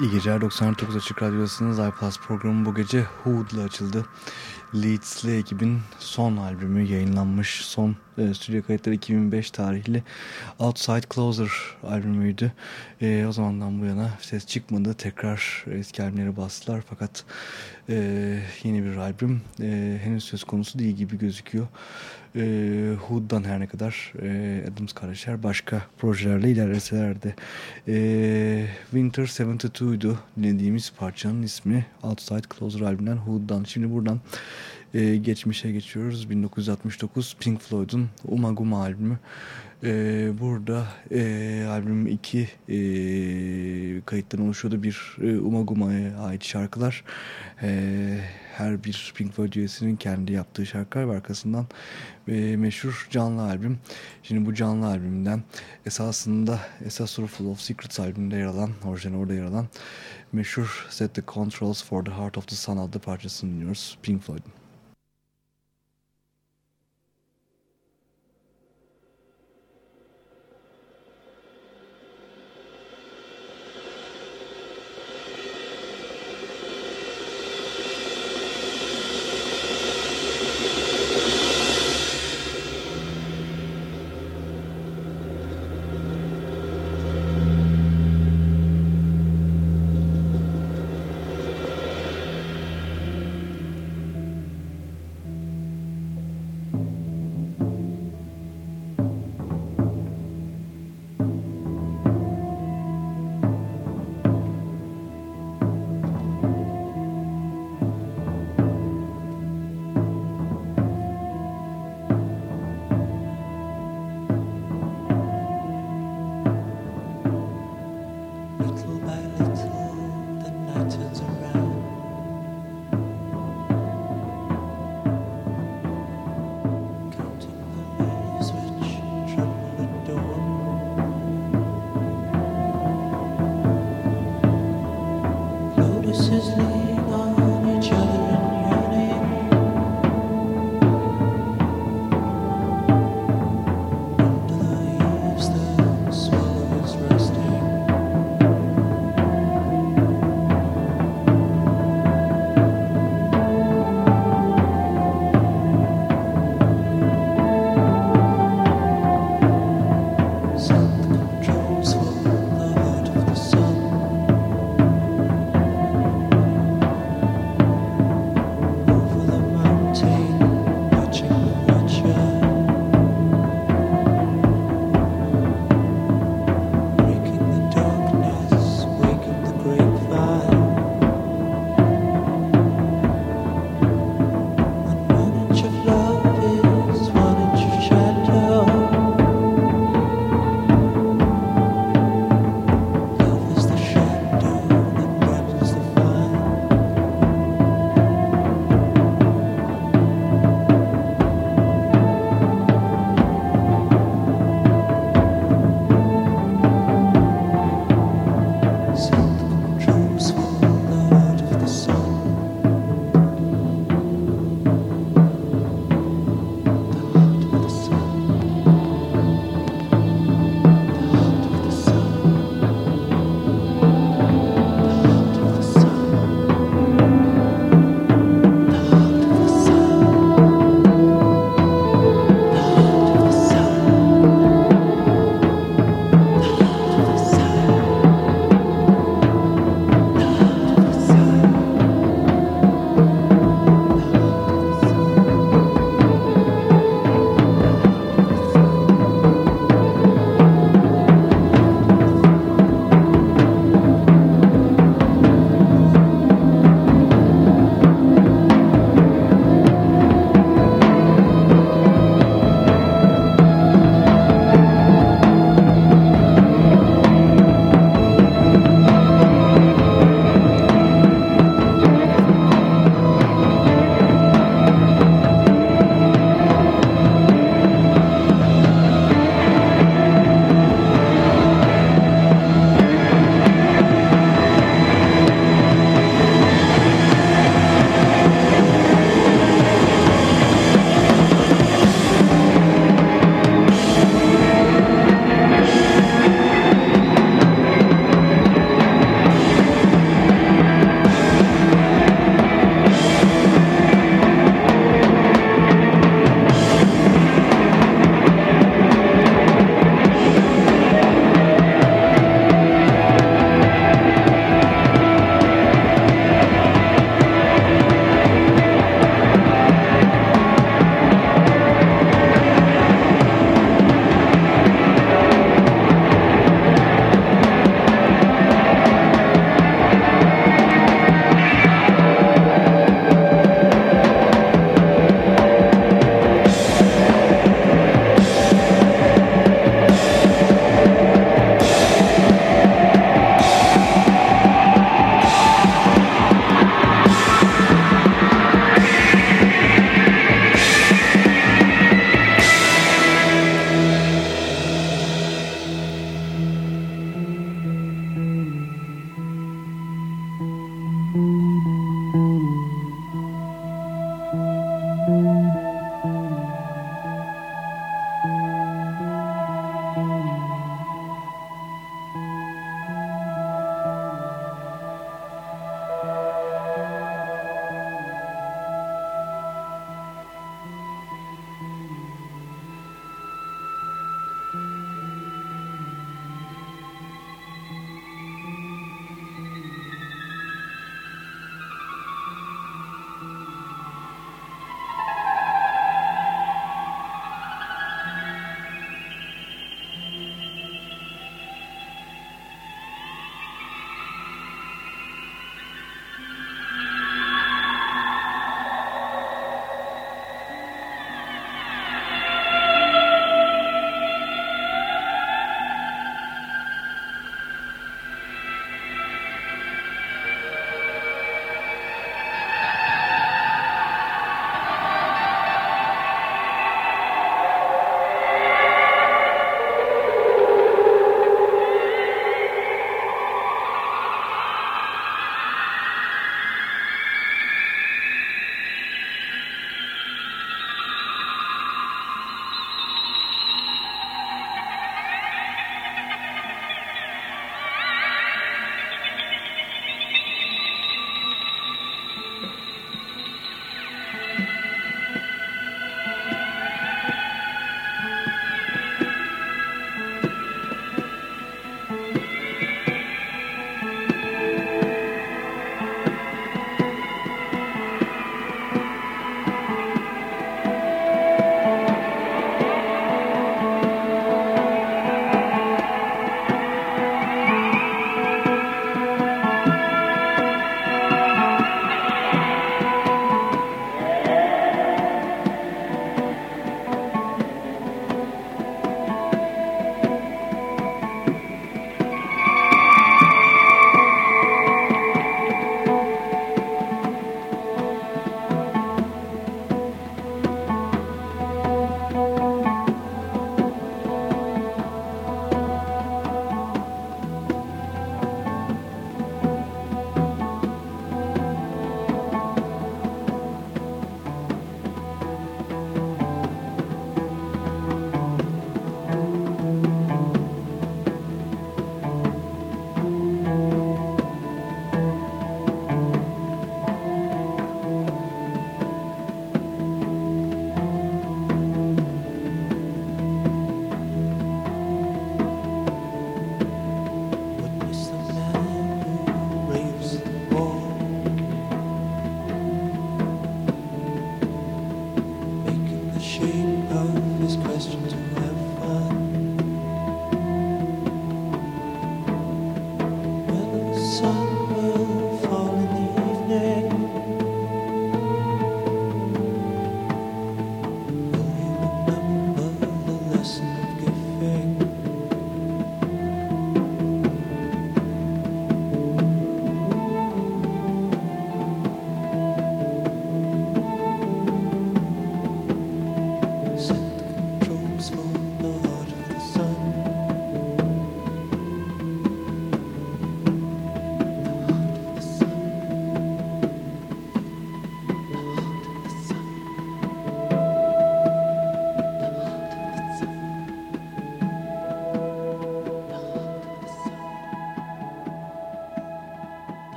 İyi geceler 99 Açık Radyo'dasınız. iPlus programı bu gece Hood'la açıldı. Leeds'li ekibin son albümü yayınlanmış. Son e, stüdyo kayıtları 2005 tarihli Outside Closer albümüydü. E, o zamandan bu yana ses çıkmadı. Tekrar eski albümleri bastılar fakat e, yeni bir albüm e, henüz söz konusu değil gibi gözüküyor. E, Hood'dan her ne kadar e, Adams kardeşler başka projelerle ilerleseler de e, Winter 72'ydu dinlediğimiz parçanın ismi Outside Closer albümünden Hood'dan. Şimdi buradan e, geçmişe geçiyoruz. 1969 Pink Floyd'un Umaguma albümü. E, burada e, albüm iki e, kayıttan oluşuyordu. Bir e, Umaguma'ya ait şarkılar. E, her bir Pink Floyd üyesinin kendi yaptığı şarkılar ve arkasından e, meşhur canlı albüm. Şimdi bu canlı albümden esasında esas Full of Secrets albümünde yer alan, orijinal orada yer alan meşhur Set the Controls for the Heart of the Sun adlı parçasını dinliyoruz Pink Floyd'un.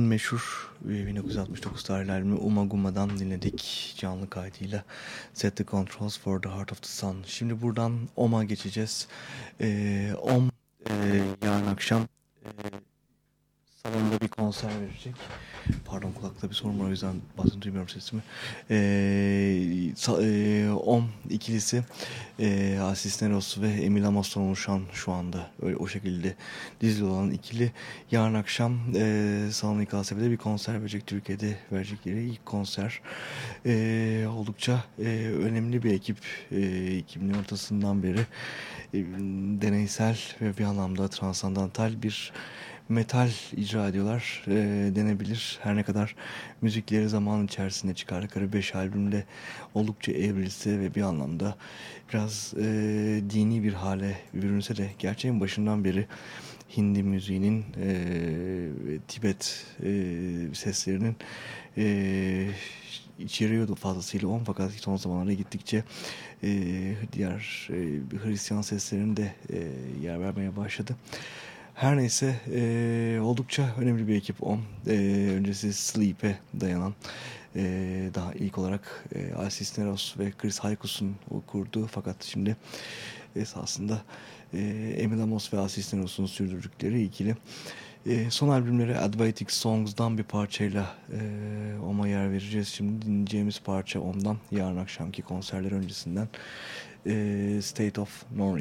Meşhur 1969 tarihli albümü Uma Guma'dan dinledik canlı kaydıyla Set the Controls for the Heart of the Sun. Şimdi buradan OM'a geçeceğiz. Ee, OM e, yarın akşam e, bir konser verecek. Pardon kulakta bir sorun var o yüzden bazen duymuyorum sesimi. Ee, e, OM ikilisi e, Asis ve Emil Amos'tan oluşan şu anda öyle, o şekilde dizili olan ikili yarın akşam e, Salon İKSB'de bir konser verecek. Türkiye'de verecekleri ilk konser. E, oldukça e, önemli bir ekip. E, 2000'in ortasından beri e, deneysel ve bir anlamda transandantal bir metal icra ediyorlar e, denebilir. Her ne kadar müzikleri zaman içerisinde çıkardıkları 5 albümde oldukça evrilse ve bir anlamda biraz e, dini bir hale bürünse de gerçeğin başından beri Hindi müziğinin e, Tibet e, seslerinin e, içeriyordu fazlasıyla on fakat son zamanlarda gittikçe e, diğer e, Hristiyan seslerinin de e, yer vermeye başladı. Her neyse e, oldukça önemli bir ekip on. E, öncesi Sleep'e dayanan e, daha ilk olarak e, Alcis Neros ve Chris Haykus'un kurduğu fakat şimdi esasında e, Emil Amos ve Alcis Neros'un sürdürdükleri ikili. E, son albümleri Advaitic Songs'dan bir parçayla e, Om'a yer vereceğiz. Şimdi dinleyeceğimiz parça ondan yarın akşamki konserler öncesinden e, State of No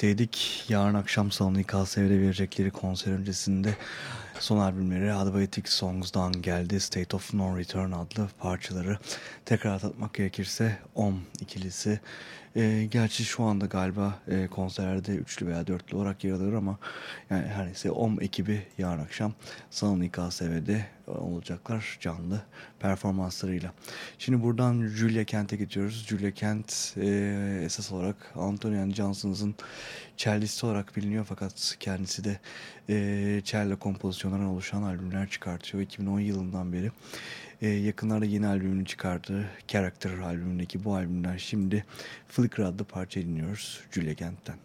Dinlemekteydik. Yarın akşam salonu İKSV'de verecekleri konser öncesinde son albümleri Advaitic Songs'dan geldi. State of No Return adlı parçaları tekrar tatmak gerekirse Om ikilisi. E, gerçi şu anda galiba e, konserlerde üçlü veya dörtlü olarak yer alıyor ama yani her neyse Om ekibi yarın akşam salon İKSV'de olacaklar canlı performanslarıyla. Şimdi buradan Julia Kent'e gidiyoruz. Julia Kent e, esas olarak Anthony Johnson'ın cellisti olarak biliniyor fakat kendisi de e, cello kompozisyonlarından oluşan albümler çıkartıyor. 2010 yılından beri e, yakınlarda yeni albümünü çıkardı. Character albümündeki bu albümden şimdi Flicker adlı parça dinliyoruz Julia Kent'ten.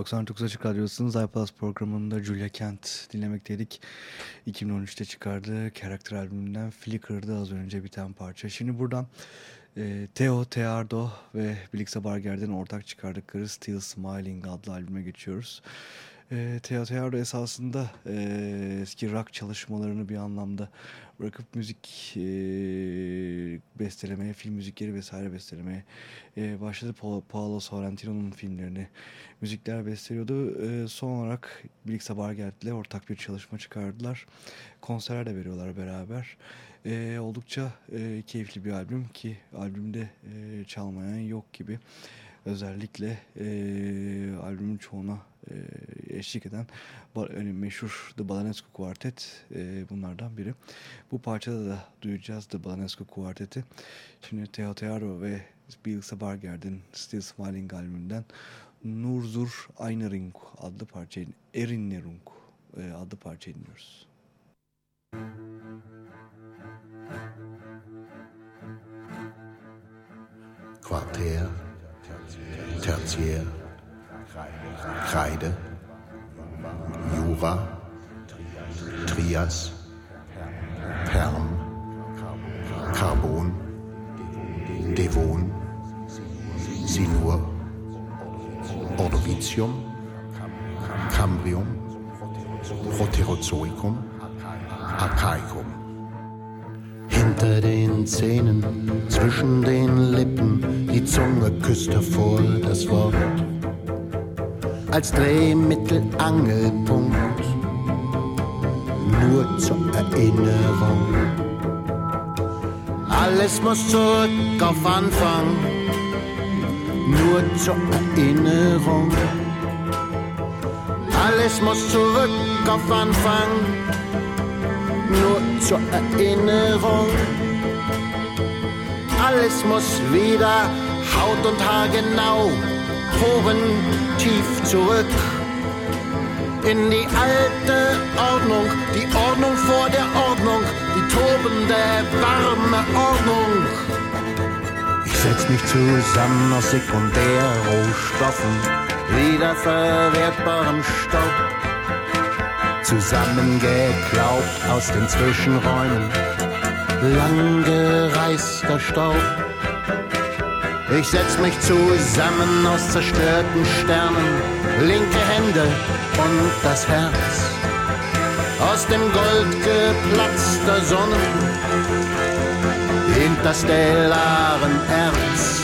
...99 Açık Radyosu'nun iPlus programında Julia Kent dinlemekteydik. 2013'te çıkardığı Karakter albümünden Flicker'dı az önce biten parça. Şimdi buradan e, Theo Teardo ve Blixa Barger'den ortak çıkardıkları Still Smiling adlı albüme geçiyoruz. E, Theo Teardo esasında e, eski rock çalışmalarını bir anlamda bırakıp müzik e, bestelemeye, film müzikleri vesaire bestelemeye e, başladı. Pa Paolo Sorrentino'nun filmlerini müzikler besteliyordu. E, son olarak Bilik Sabargert ile ortak bir çalışma çıkardılar. Konserler de veriyorlar beraber. E, oldukça e, keyifli bir albüm ki albümde e, çalmayan yok gibi. Özellikle e, albümün çoğuna e, eşlik eden meşhur The Balanescu Quartet e, bunlardan biri. Bu parçada da duyacağız The Balanescu Quartet'i. Şimdi Teo Tearo ve Bill Sabarger'den Still Smiling albümünden Nurzur Einering adlı parçayı Erinnerung e, adlı parçayı dinliyoruz. Quartier, Tertiär, Kreide, Jura, Trias, Perm, Carbon, Devon, Silur, Ordovicium, Cambrium, Proterozoikum, Archaicum. Hinter den Zähnen, zwischen den Lippen, die Zunge küsst hervor das Wort. Als Drehmittel Angelpunkt, nur zur Erinnerung. Alles muss zurück auf Anfang, nur zur Erinnerung. Alles muss zurück auf Anfang, nur zur Erinnerung. Alles muss wieder Haut und Haar genau, Poren tief zurück. In die alte Ordnung, die Ordnung vor der Ordnung, die tobende, warme Ordnung. Ich setz mich zusammen aus Sekundärrohstoffen, wiederverwertbarem Staub zusammengeklaubt aus den Zwischenräumen, langgereister Staub. Ich setz mich zusammen aus zerstörten Sternen, linke Hände und das Herz. Aus dem Gold geplatzter Sonnen, interstellaren Erz.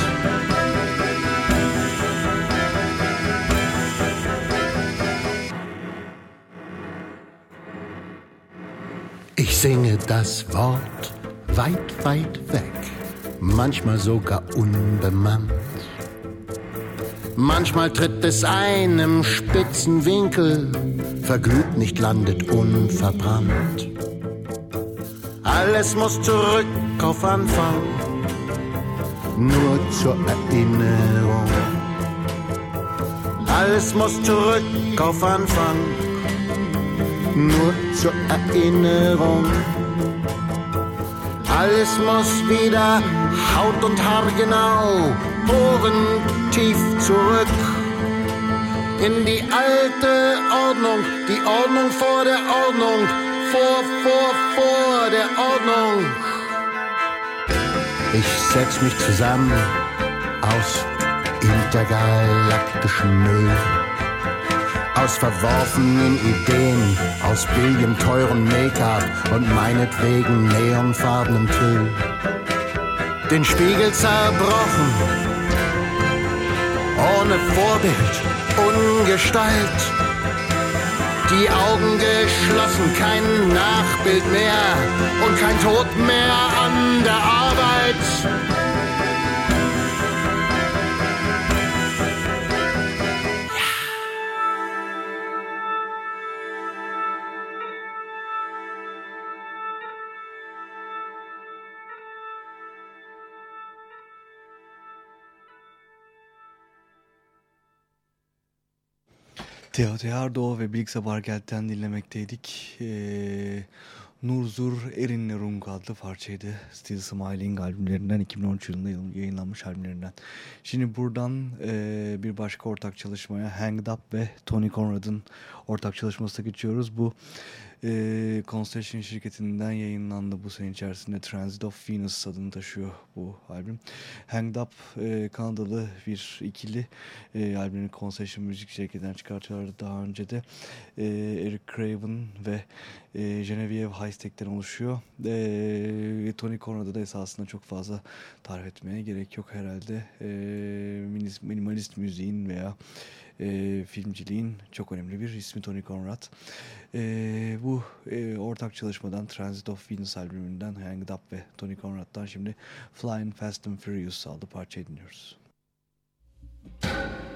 Ich singe das Wort weit, weit weg, manchmal sogar unbemannt. Manchmal tritt es einem spitzen Winkel, verglüht nicht, landet unverbrannt. Alles muss zurück auf Anfang, nur zur Erinnerung. Alles muss zurück auf Anfang, nur zur Erinnerung. Alles muss wieder Haut und Haar genau, Ohren tief zurück. In die alte Ordnung, die Ordnung vor der Ordnung, vor, vor, vor der Ordnung. Ich setz mich zusammen aus intergalaktischem Müll aus verworfenen Ideen, aus billigem teuren Make-up und meinetwegen neonfarbenem Tüll. Den Spiegel zerbrochen, ohne Vorbild, Ungestalt. Die Augen geschlossen, kein Nachbild mehr und kein Tod mehr an der Arbeit. Teo Teardo ve Bilgsa Bargelt'ten dinlemekteydik. Ee, Nurzur Erinnerung adlı parçaydı. Still Smiling albümlerinden 2013 yılında yayınlanmış albümlerinden. Şimdi buradan e, bir başka ortak çalışmaya Hanged Up ve Tony Conrad'ın ortak çalışmasına geçiyoruz. Bu e, Concession şirketinden yayınlandı bu sene içerisinde. Transit of Venus adını taşıyor bu albüm. Hanged Up e, Kanadalı bir ikili e, albümünü Concession müzik şirketinden çıkartıyorlardı daha önce de. E, Eric Craven ve e, Genevieve Heistek'ten oluşuyor. E, Tony Conrad'ı da esasında çok fazla tarif etmeye gerek yok herhalde. E, minimalist müziğin veya e, filmciliğin çok önemli bir ismi Tony Conrad. E, bu e, ortak çalışmadan Transit of Venus albümünden Hanged Up ve Tony Conrad'dan şimdi Flying Fast and Furious adlı parça dinliyoruz. Müzik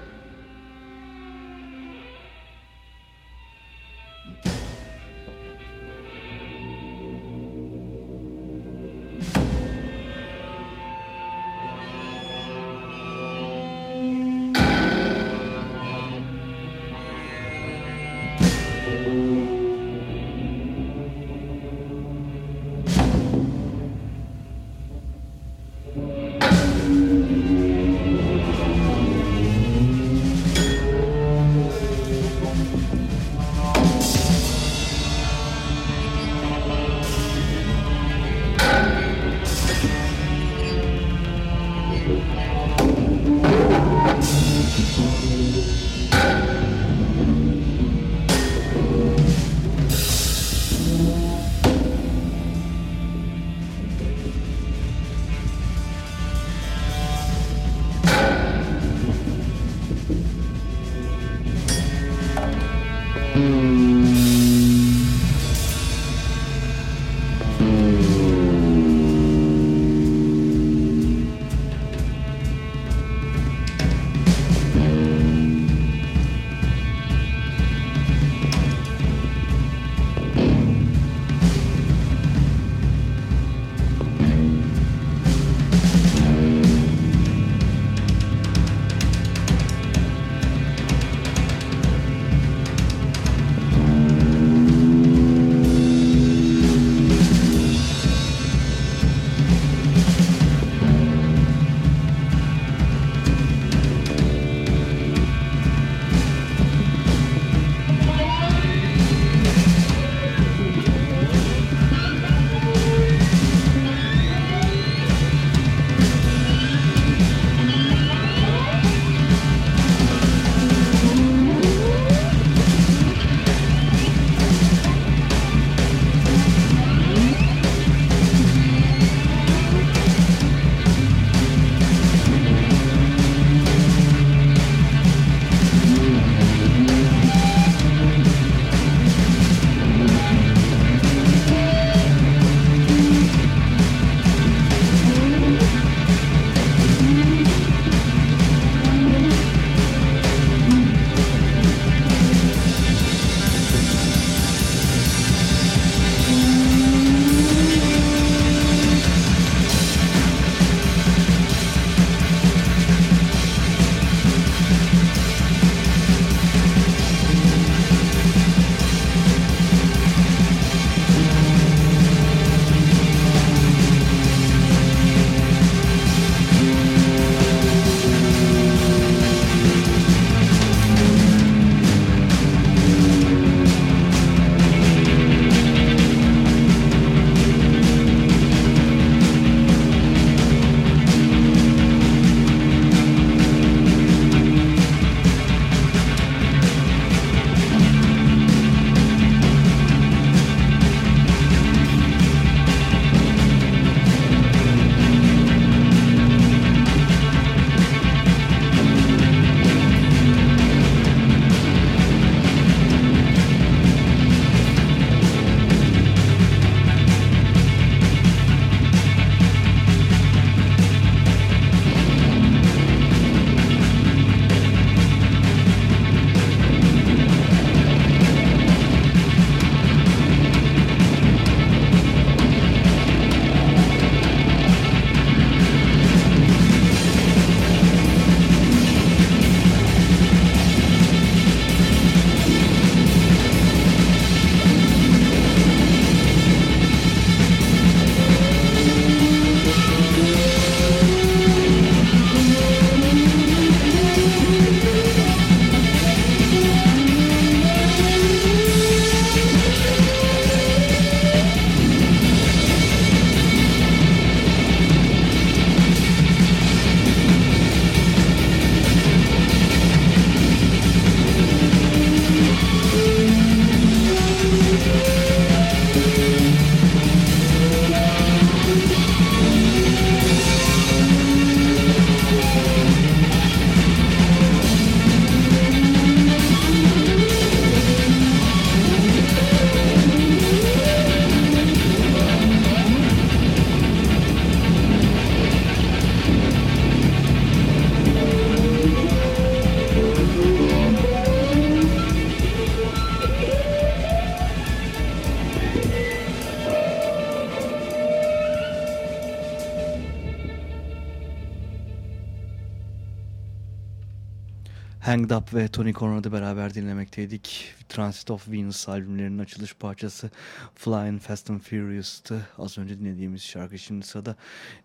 Hanged Up ve Tony Conrad'ı beraber dinlemekteydik. Transit of Venus albümlerinin açılış parçası Flying Fast and Furious'tı. Az önce dinlediğimiz şarkı şimdi sırada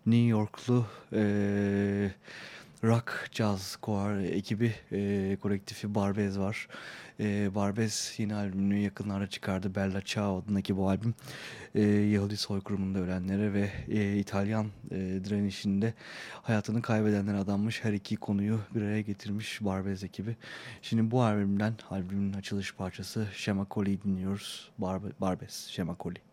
New Yorklu ee, rock jazz core ekibi e, kolektifi Barbez var. E, Barbez yeni albümünü yakınlarda çıkardı. Bella Ciao adındaki bu albüm e, Yahudi soykırımında ölenlere ve e, İtalyan e, direnişinde hayatını kaybedenlere adanmış her iki konuyu bir araya getirmiş Barbez ekibi. Şimdi bu albümden albümün açılış parçası Şemakoli dinliyoruz. Barbe, Barbez, Şemakoli.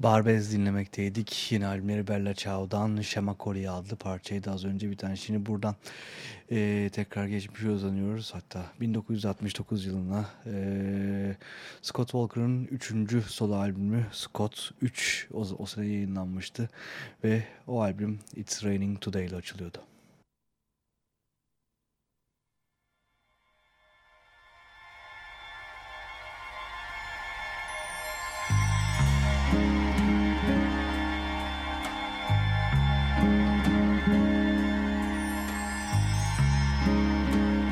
Starbase dinlemekteydik. Yine albümleri Bella Ciao'dan Shema Kori adlı parçaydı az önce bir tane. Şimdi buradan e, tekrar geçmişe uzanıyoruz. Hatta 1969 yılına e, Scott Walker'ın 3. solo albümü Scott 3 o, o sene yayınlanmıştı. Ve o albüm It's Raining Today ile açılıyordu.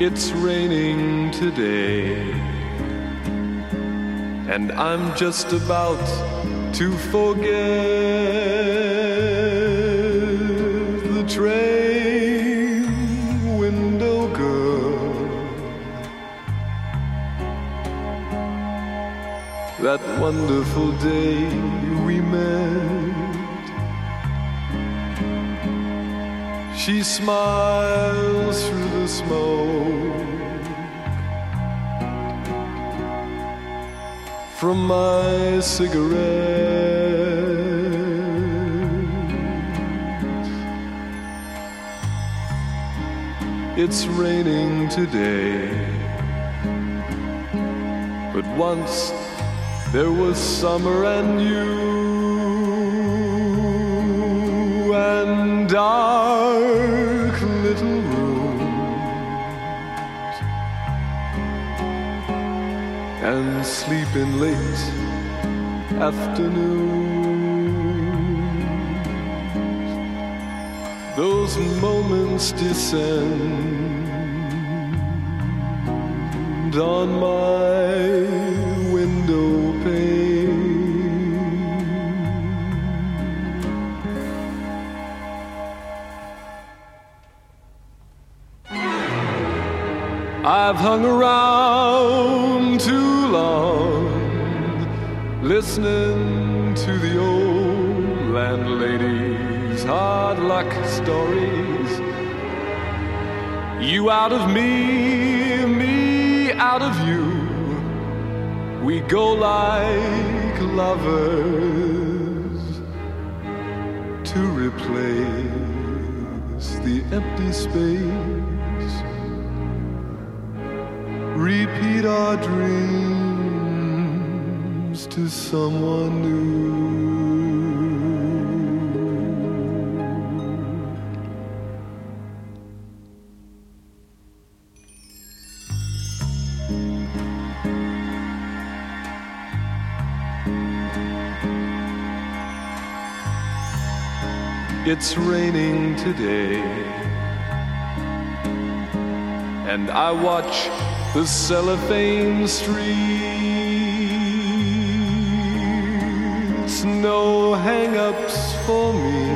It's raining today, and I'm just about to forget the train window girl. That wonderful day we met. She smiles through smoke from my cigarette. It's raining today, but once there was summer and you and dark and sleeping late afternoons. Those moments descend on my window I've hung around too long, listening to the old landlady's hard luck stories. You out of me, me out of you. We go like lovers to replace the empty space repeat our dreams to someone new. It's raining today, and I watch the cellophane streets, no hang-ups for me.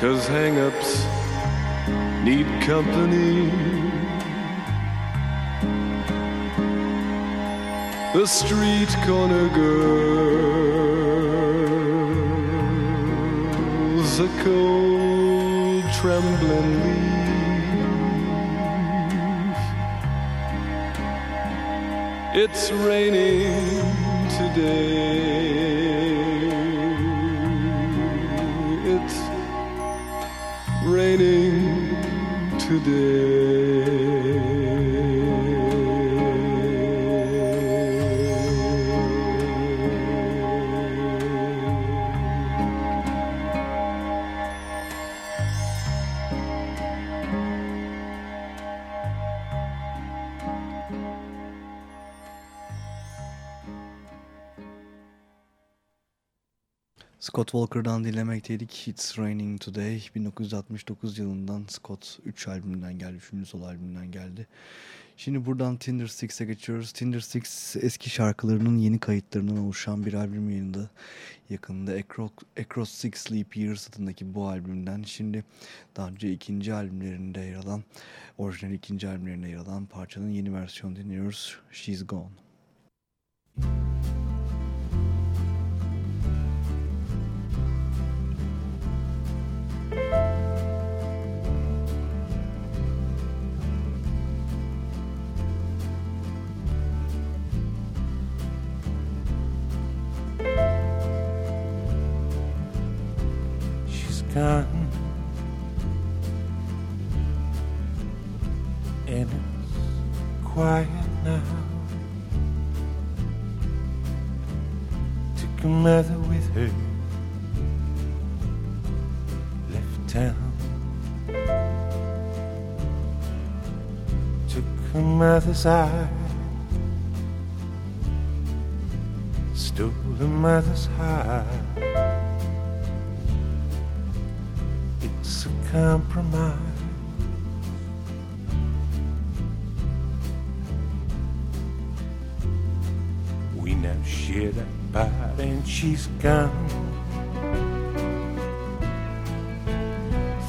Cause hang-ups need company. The street corner girls, a cold trembling leaf. It's raining today. Scott Walker'dan dinlemekteydik. It's Raining Today. 1969 yılından Scott 3 albümünden geldi. 3. solo albümünden geldi. Şimdi buradan Tinder Six'e geçiyoruz. Tinder Six eski şarkılarının yeni kayıtlarından oluşan bir albüm yayında. Yakında Across, Across Six Sleep Years adındaki bu albümden. Şimdi daha önce ikinci albümlerinde yer alan, orijinal ikinci albümlerinde yer alan parçanın yeni versiyonu dinliyoruz. She's Gone. And it's quiet now. Took a mother with her. Left town. Took her mother's eye. Stole her mother's heart. Compromise. We now share that bite and she's gone.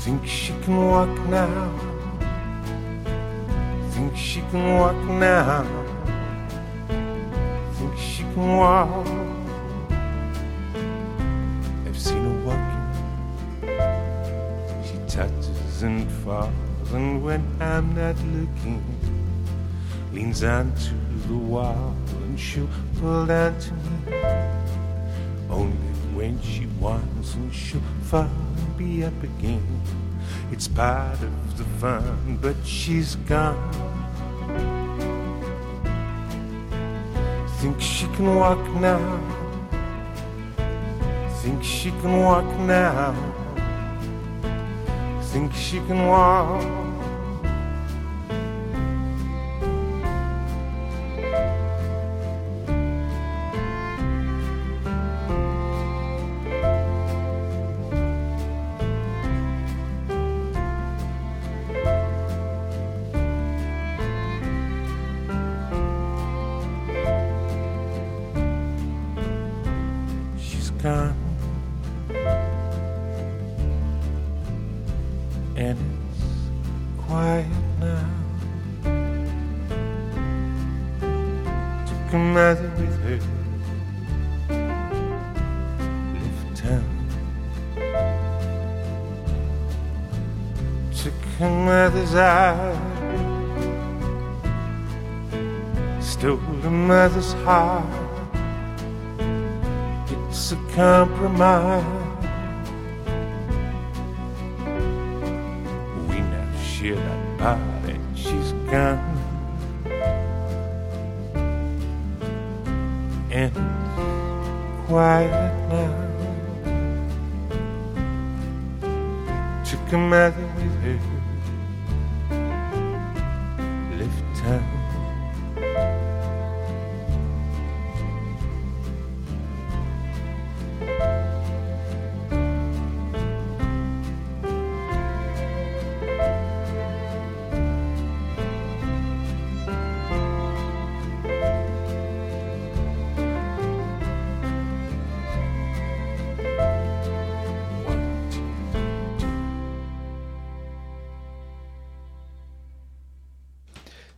Think she can walk now. Think she can walk now. Think she can walk. And when I'm not looking, leans onto the wall and she'll pull down to me. Only when she wants, and she'll and be up again. It's part of the fun, but she's gone. Think she can walk now. Think she can walk now. Think she can walk.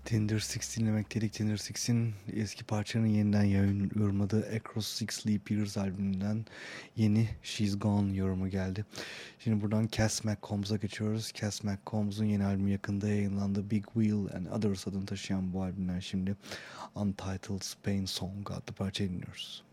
Tinder Six dinlemek dedik. Tinder Six'in eski parçanın yeniden yayın yorumladığı Across Six Sleep Years albümünden yeni She's Gone yorumu geldi. Şimdi buradan Cass McCombs'a geçiyoruz. Cass McCombs'un yeni albümü yakında yayınlandı. Big Wheel and Others adını taşıyan bu albümden şimdi Untitled Spain Song adlı parçayı dinliyoruz.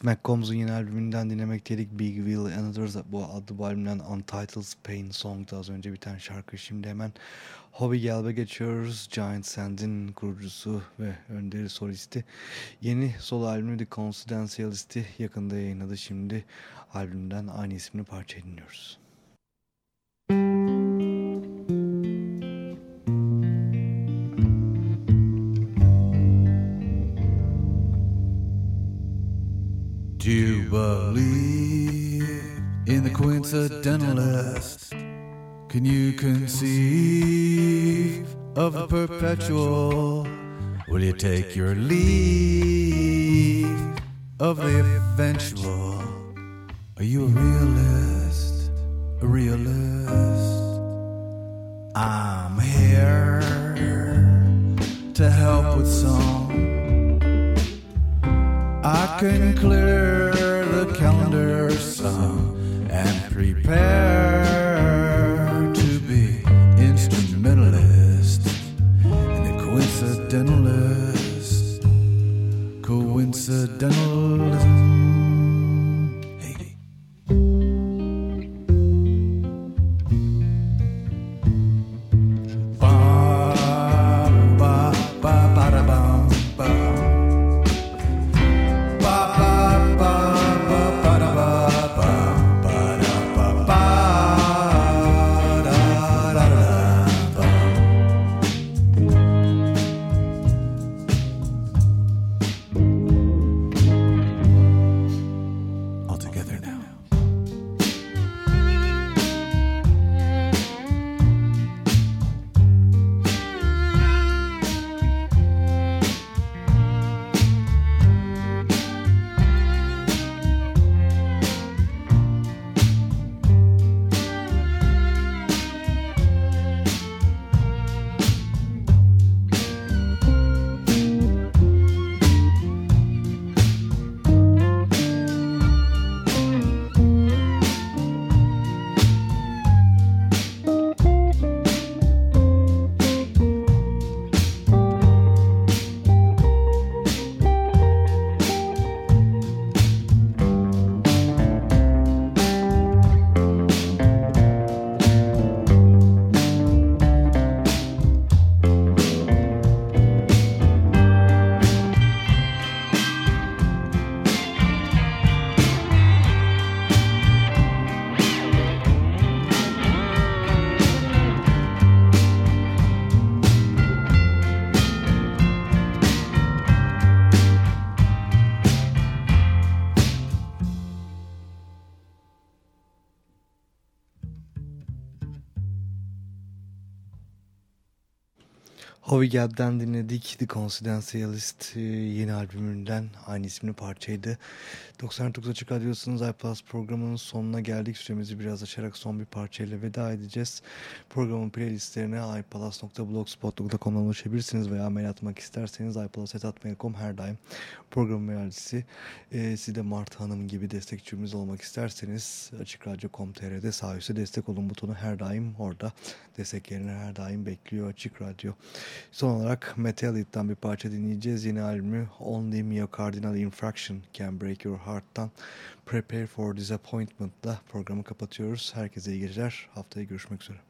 Cass McCombs'un yeni albümünden dinlemekteydik. Big Wheel Another bu adlı albümden Untitled Pain Song'da az önce biten şarkı. Şimdi hemen Hobby Gelb'e geçiyoruz. Giant Sand'in kurucusu ve önderi solisti. Yeni solo albümü The Confidentialist'i yakında yayınladı. Şimdi albümden aynı isimli parça dinliyoruz. Do you believe in the coincidentalist? Can you conceive of the perpetual? Will you take your leave of the eventual? Are you a realist? A realist? I'm here to help with song. Can clear the calendar some and prepare to be instrumentalist and a coincidentalist. Coincidentalism. Howie Gab'den dinledik. The Confidentialist e, yeni albümünden aynı isimli parçaydı. 99 Açık Radyosu'nun iPlus programının sonuna geldik. Süremizi biraz açarak son bir parçayla veda edeceğiz. Programın playlistlerine iPlus.blogspot.com'dan ulaşabilirsiniz veya mail atmak isterseniz iPlus.mail.com her daim programın mailcisi. E, siz de Mart Hanım gibi destekçimiz olmak isterseniz açıkradyo.com.tr'de sağ üstte destek olun butonu her daim orada. Desteklerini her daim bekliyor Açık Radyo. Son olarak Metallic'ten bir parça dinleyeceğiz. Yeni albümü Only Myocardial Infraction Can Break Your Heart'tan Prepare for Disappointment'la programı kapatıyoruz. Herkese iyi geceler. Haftaya görüşmek üzere.